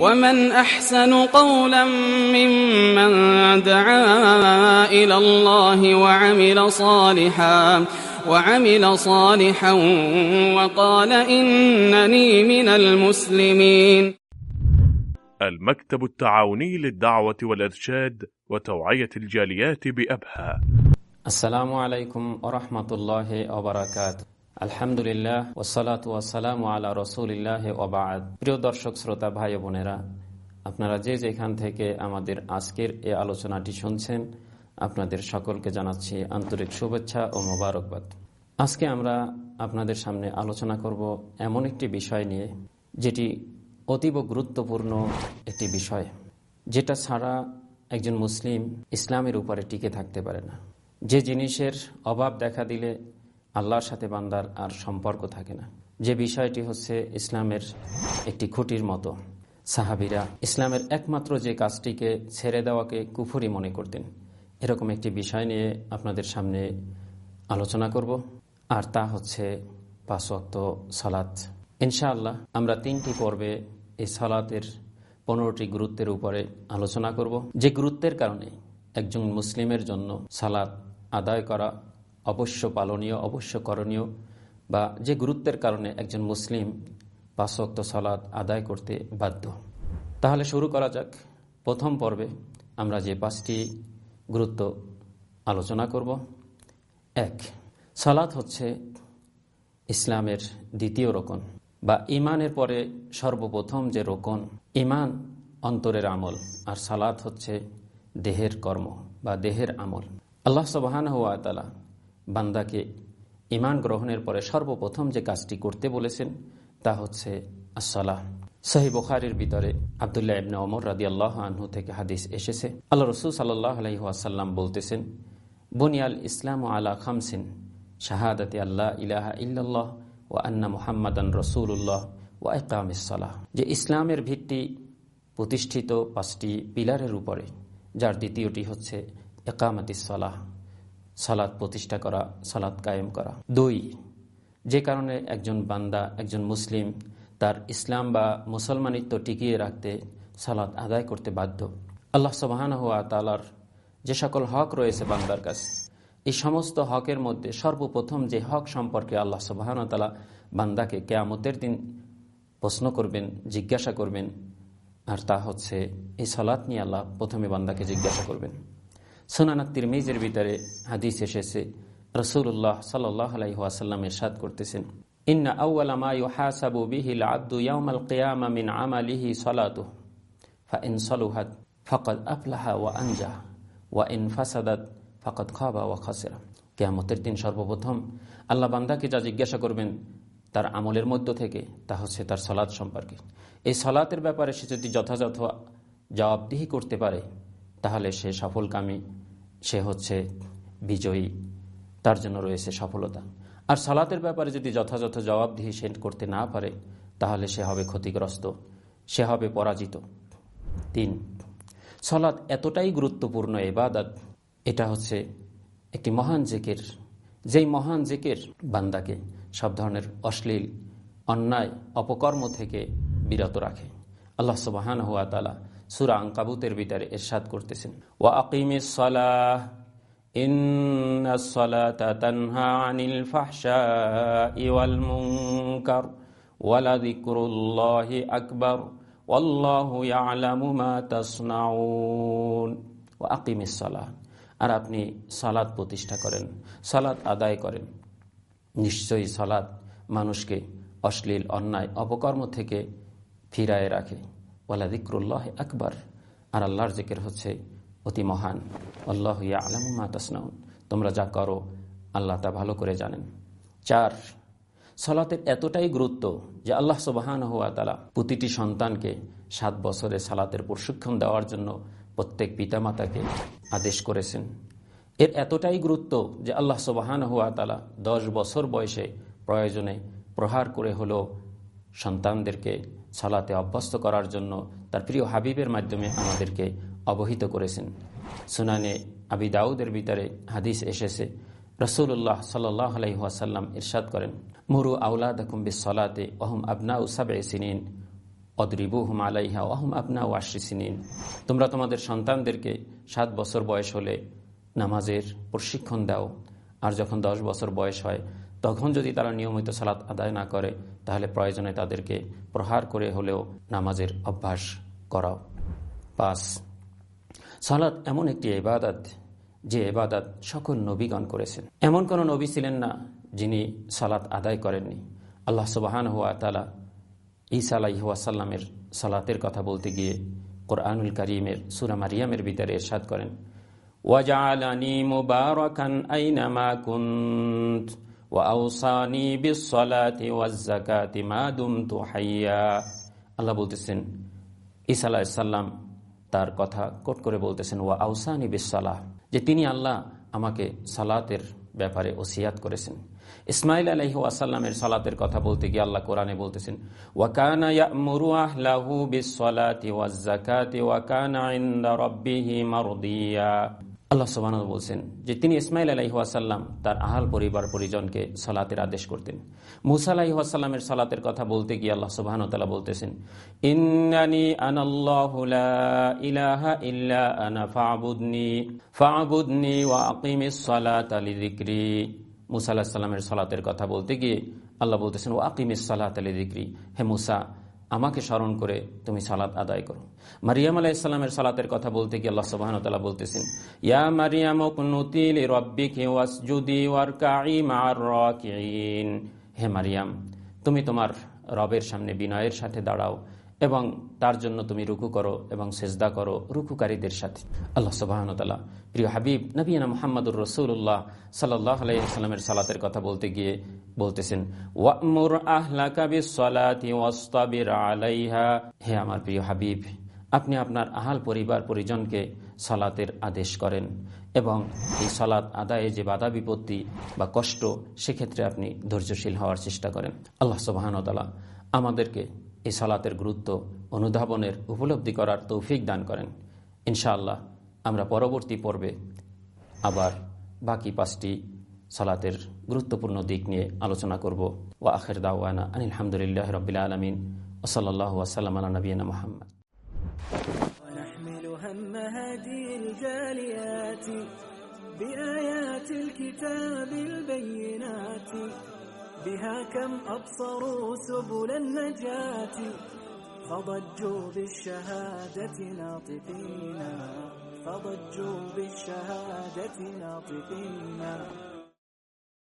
ومن أحسن قولا ممن دعا إلى الله وعمل صالحا وعمل صالحا وقال إنني من المسلمين المكتب التعاوني للدعوة والإرشاد وتوعية الجاليات بأبها. السلام عليكم ورحمة الله وبركاته. আলহামদুলিল্লাহ ওসালাত ওয়াসালাম আলা রসুলিল্লাহ ওবাদ প্রিয় দর্শক, শ্রোতা ভাই বোনেরা, আপনারা যে যেখান থেকে আমাদের আজকের এই আলোচনাটি শুনছেন, আপনাদের সকলকে জানাচ্ছি আন্তরিক শুভেচ্ছা ও মোবারকবাদ। আজকে আমরা আপনাদের সামনে আলোচনা করব এমন একটি বিষয় নিয়ে, যেটি অতীব গুরুত্বপূর্ণ একটি বিষয়, যেটা ছাড়া একজন মুসলিম ইসলামের উপরে টিকে থাকতে পারে না। যে জিনিসের অভাব দেখা দিলে আল্লাহর সাথে বান্দার আর সম্পর্ক থাকে না। যে বিষয়টি হচ্ছে ইসলামের একটি খুঁটির মতো। সাহাবিরা ইসলামের একমাত্র যে কাজটিকে ছেড়ে দেওয়াকে কুফুরি মনে করতেন। এরকম একটি বিষয় নিয়ে আপনাদের সামনে আলোচনা করব। আর তা হচ্ছে পাঁচওয়াক্ত সালাত। ইনশাআল্লাহ আমরা তিনটি পর্বে এই সালাতের পনেরোটি গুরুত্বের উপরে আলোচনা করব। যে গুরুত্বের কারণে একজন মুসলিমের জন্য সালাত আদায় করা অবশ্য পালনীয়, অবশ্য করণীয় বা যে গুরুত্বের কারণে একজন মুসলিম পাঁচক্ত সালাত আদায় করতে বাধ্য। তাহলে শুরু করা যাক। প্রথম পর্বে আমরা যে পাঁচটি গুরুত্ব আলোচনা করব। এক, সালাত হচ্ছে ইসলামের দ্বিতীয় রোকন বা ইমানের পরে সর্বপ্রথম যে রোকন ইমান অন্তরের আমল, আর সালাত হচ্ছে দেহের কর্ম বা দেহের আমল। আল্লাহ সবাহান হুয়া তালা বান্দাকে ইমান গ্রহণের পরে সর্বপ্রথম যে কাজটি করতে বলেছেন, তা হচ্ছে আসসালাহ। সহি বুখারির ভিতরে আবদুল্লাহ ইবনে ওমর রাদি আল্লাহ আনহু থেকে হাদিস এসেছে। আল্লাহ রসুল সাল্লাহ আলহিহাসাল্লাম বলতেছেন, বুনিয়াল ইসলাম আলা খামসিন, শাহাদাতে আল্লাহ ইলাহা ইল্লাল্লাহ ও আন্না মুহাম্মাদান রসুল্লাহ ও একামিসাল্লাহ যে ইসলামের ভিত্তি প্রতিষ্ঠিত পাঁচটি পিলারের উপরে, যার দ্বিতীয়টি হচ্ছে একামতিসালাহ সালাদ প্রতিষ্ঠা করা সালাদ কায়েম করা। দুই, যে কারণে একজন বান্দা, একজন মুসলিম তার ইসলাম বা মুসলমানিত্ব টিকিয়ে রাখতে সালাদ আদায় করতে বাধ্য। আল্লাহ সবাহান হুয়া তালার যে সকল হক রয়েছে বান্দার কাছে, এই সমস্ত হকের মধ্যে সর্বপ্রথম যে হক সম্পর্কে আল্লাহ তালা বান্দাকে কেয়ামতের দিন প্রশ্ন করবেন, জিজ্ঞাসা করবেন, আর তা হচ্ছে এই সলাৎ নিয়ে আল্লাহ প্রথমে বান্দাকে জিজ্ঞাসা করবেন। সোনানা তিরমিজের ভিতরে হাদিস এসেছে। রসুল্লাহ সাল্লাহ আলাইহাসাল্লাম এরশাদ করতেছেন, ইন্না আউ্লামা ইউহাসাবু বিহিল আব্দু ইয়াউমাল কিয়ামা মিন আমালিহি সালাতু ফাইন সলুহাত ফকদ আফলাহা ওয়া আনজা ওয়া ইন ফাসাদাত ফকদ খাবা ওয়া খাসেরা। কেয়ামতের দিন সর্বপ্রথম আল্লাহ বান্দাকে যা জিজ্ঞাসা করবেন তার আমলের মধ্য থেকে, তা হচ্ছে তার সলাদ সম্পর্কে। এই সলাতের ব্যাপারে সে যদি যথাযথ জবাবদিহি করতে পারে তাহলে সে সফলকামী, সে হচ্ছে বিজয়ী। তার জন্য রয়েছে সফলতা। আর সালাতের ব্যাপারে যদি যথাযথ জবাবদিহি সেন্ট করতে না পারে, তাহলে সে হবে ক্ষতিগ্রস্ত, সে হবে পরাজিত। তিন সলাৎ এতটাই গুরুত্বপূর্ণ এবাদাত এটা হচ্ছে একটি মহান জেকের। যেই মহান জেকের বান্দাকে সব ধরনের অশ্লীল, অন্যায়, অপকর্ম থেকে বিরত রাখে। আল্লাহ সুবাহান হুয়া তালা সুরা আঙ্কাবুতের ভিতরে এরশাদ করতেছেন। ওয়া আকিমে সলাহ আকবর সালাহ, আর আপনি সালাদ প্রতিষ্ঠা করেন সালাদ আদায় করেন। নিশ্চয়ই সালাদ মানুষকে অশ্লীল, অন্যায়, অপকর্ম থেকে ফিরায় রাখে। ওয়ালা দিক্রুল্লাহ আকবর। আর আল্লাহর জিকের হচ্ছে অতি মহান। আল্লাহ আলমা তাসনাউন। তোমরা যা করো, আল্লাহ তা ভালো করে জানেন। চার, সালাতের এতটাই গুরুত্ব যে আল্লাহ সুবাহান হুয়া তালা প্রতিটি সন্তানকে সাত বছরে সালাতের প্রশিক্ষণ দেওয়ার জন্য প্রত্যেক পিতামাতাকে আদেশ করেছেন। এর এতটাই গুরুত্ব যে আল্লাহ সুবাহান হুয়া তালা দশ বছর বয়সে প্রয়োজনে প্রহার করে হলো সন্তানদেরকে সালাতে অভ্যস্ত করার জন্য তার প্রিয় হাবিবের মাধ্যমে আমাদেরকে অবহিত করেছেন। সুনানে আবি দাউদের ভিতরে হাদিস এসেছে রসুল্লাহ সাল্লাহ আলহিহাসাল্লাম ইরশাদ করেন, মুরু আউলাদ কুম্বি সলাতে ওহম আবনা উসাবে সিনিন, অদ্রিবুহুম আলাইহা ওয়াহুম আপনা ওয়াশিসিনিন তোমরা তোমাদের সন্তানদেরকে সাত বছর বয়স হলে নামাজের প্রশিক্ষণ দাও, আর যখন দশ বছর বয়স হয় তখন যদি তারা নিয়মিত সালাত আদায় না করে, তাহলে প্রয়োজনে তাদেরকে প্রহার করে হলেও নামাজের অভ্যাস করাও। পাস সালাত এমন একটি এবাদাত যে এবাদাত সকল নবীগণ করেছেন। এমন কোন নবী ছিলেন না যিনি সালাত আদায় করেননি। আল্লাহ সুবাহান হুয়া তালা ঈসা আলাইহাসাল্লামের সালাতের কথা বলতে গিয়ে কোরআনুল করিমের, সুরা মারিয়ামের ভিতরে এরশাদ করেন ওয়াজালানি মুবারাকান আইনামা কুন্ত। ওয়াউসানি বিসসালাতি ওয়াজ-যাকাতি মা দুমতু হাইয়া। আল্লাহ বলতেছেন, ঈসা আলাইহিস তার কথা কোট করে বলতেছেন ওয়া আউসানি বিসসালাহ, যে তিনি আল্লাহ আমাকে সালাতের ব্যাপারে ওসিয়াত করেছেন। ইসমাইল আলহি ওয়াসাল্লামের সালাতের কথা বলতে গিয়ে আল্লাহ কোরআনে বলতেছেন, ওয়াকানা আল্লাহ সোবান বলছেন যে তিনি ইসমাইল আলাইহাসাল্লাম তার আহাল পরিবার পরিজনকে সালাতের আদেশ করতেন। মুসা আলাইহাসাল্লামের সালাতের কথা বলতে গিয়ে আল্লাহ সোবাহান তালা বলতেছেন, ইন্নানি ইলাহা ইল্লা আনা ফাবুদনি ফাবুদনি ওয়া আকিমিস আলি মুসা আলাহিসাল্লামের সাল্লামের সালাতের কথা বলতে গিয়ে আল্লাহ বলতেছেন, ওয়া আকিমিস সালাত আলি যিকরি হে মুসা আমাকে স্মরণ করে তুমি সালাত আদায় করো। মারিয়াম আলাহ ইসলামের সালাতের কথা বলতে গিয়ে আল্লাহ সুবাহন তালা বলতেছেন, ইয়া মারিয়াম হে মারিয়াম, তুমি তোমার রবের সামনে বিনয়ের সাথে দাঁড়াও। এবং তার জন্য তুমি রুকু করো এবং সেজদা করো রুকুকারীদের সাথে। আল্লাহ সুবাহনতালা প্রিয় হাবিব, নবীনা মোহাম্মদুর রসুল্লাহ সাল্লাহ আলাইসাল্লামের সালাতের কথা বলতে গিয়ে বলতেছেন, ওয়ামুর আলাইহা। হে আমার প্রিয় হাবিব, আপনি আপনার আহাল পরিবার পরিজনকে সালাতের আদেশ করেন এবং এই সালাত আদায়ে যে বাধা বিপত্তি বা কষ্ট, সেক্ষেত্রে আপনি ধৈর্যশীল হওয়ার চেষ্টা করেন। আল্লাহ সুবাহনতালা আমাদেরকে এই সালাতের গুরুত্ব অনুধাবনের উপলব্ধি করার তৌফিক দান করেন ইনশাআল্লাহ আমরা পরবর্তী পর্বে আবার বাকি পাঁচটি সালাতের গুরুত্বপূর্ণ দিক নিয়ে আলোচনা করব ও আখের দাওয়ানা আনিলামদুলিল্লাহ রবিল আলমিন ওসলাল্লাহ ওসালাম আলা নবীনা মোহাম্মদ بآيات الكتاب البينات بها كم أبصروا سبل النجاة فضجوا بالشهادة ناطقين فضجوا بالشهادة ناطقين